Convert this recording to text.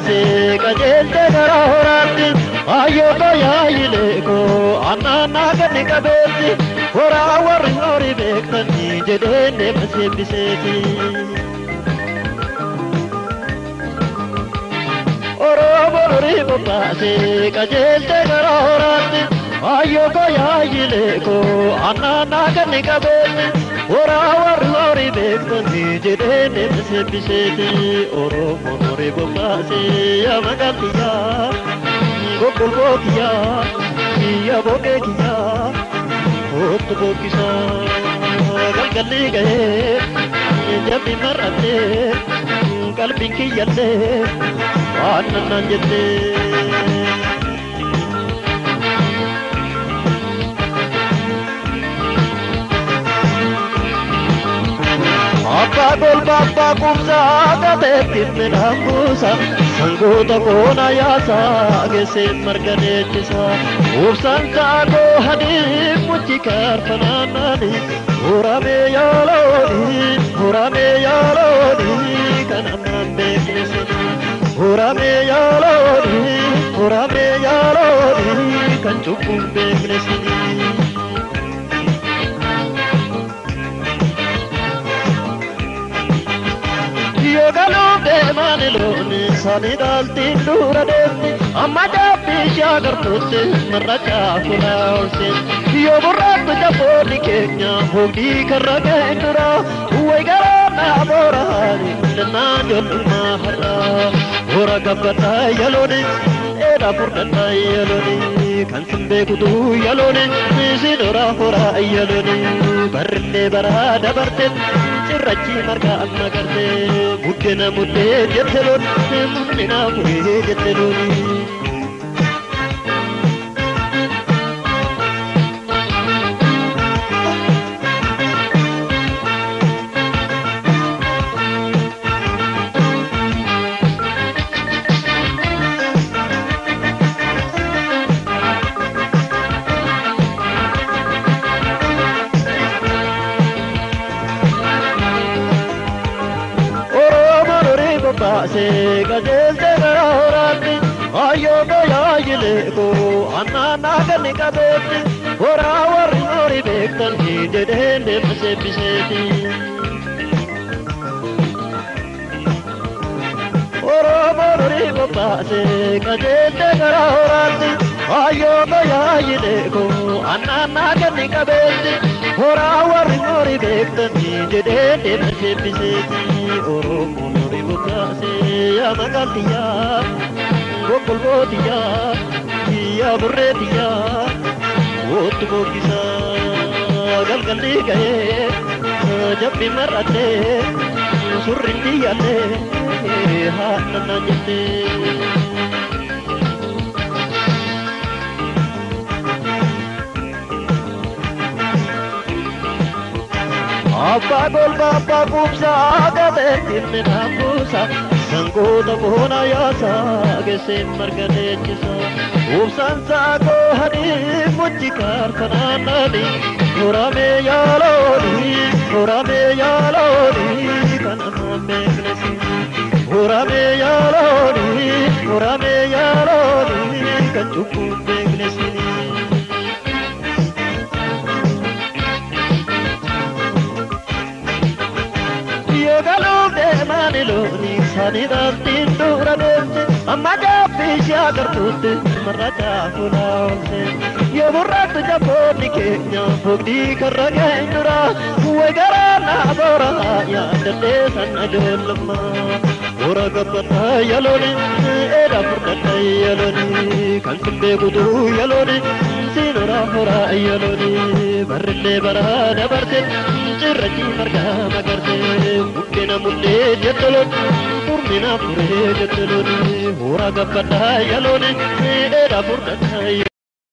ፋሲካ ጀልተ ገራሆራት አዮቆ ያይሌቆ አናና ገን ቀቤት ወራ ወርኖሪ ቤክተኒ ጀደኔ መሴብሴቲ ኦሮሞ ሪቦ ፋሲካ ጀልተ ገራሆራት ayyoo koo yaayilee koo annaannaa ganni qabeetti horaa warri horii beektanii jedheen deema seebbiseeti. Oromoo horii bobbaasee yaa magaaltiyyaa gogolboo kiyyaa. kiyya boqee kiyya kootu boqqisa galgalli ga'ee बोल बाबा कुमजादा दे तिन को नया सा आगे से मरकने किसा ओ संता को हनी मुची कर पनाना नी ओरा में यालो नी ओरा में यालो नी कनमा में ओरा में यालो नी ओरा में यालो नी कंचुकुं बेगने सुनी। yoo galuu maaniloon isaanii daaltiin dura deemti amma daabbii shaagartuutti marrachaa kuna olseetti yoo burraatu jaboonni keenya hoogdii karra ga'een dura way garaanaa boora haali dannaa jollummaa har'aa boora gabbataa yalooni dheeraa furdannaa yalooni. Kansun beekutu yaloone Isiin horaa horaa ayyaloone Barrinnee baraa dabarte Cirrachii marga amma garte Buddeena muddee jette loon Munnina muree jette loon पासे गजे आयो बयायले को तो अन्ना नागन का बेट होरावर Norrie batten तो ही डेढ़ मसे पिसे थी होरावर नोरी बपासे गजे ते करा होरात आयो बयायले को तो ganni qabeetti horaa warri horii beektanii jedheen deema seebbiseeti. Oromoon horii bobbaasee yaa magaaltiyyaa gogolbootiyyaa kiyyaa burreetiyyaa wootu boqqisaa galgalli ga'ee jabbi mar'attee surrin diyyallee haadha naan jettee. Abbaa golba abbaa kumsaa gateetti midhaan buusa sangoota boona yaasa geesseen marga deechisa ubsaan saakoo hadii muchi kaarfanaannaani muramee yaalooni muramee yaalooni kan ammaan beekne sini muramee yaalooni muramee yaalooni kan cubbuun beekne sini. galuuf ani looni sani dhabdiin dura loonte amma gaaffi ishee agartuutti marracha fuula oolche yoo murrattu jabboonni keenya fogdii karra geenyura kuwee garaa naa boora yaadadhee san ajoollamma ora gabbadha yalooni eedha furdadha yalooni kan simbee butuu yalooni siinora horaa yalooni barrillee baraa dabarte cirrachi margaa magaa. పూర్ణిನ ಮುಂದೆ ಜೊತೆಲೋನೆ ಪೂರ್ಣಿನ ಪುರೇ ಜೊತೆಲೋನೆ ಹೋರಾಗ ಪಟಾಯಲೋನೆ ಬೇಡ ಪುರ್ಣ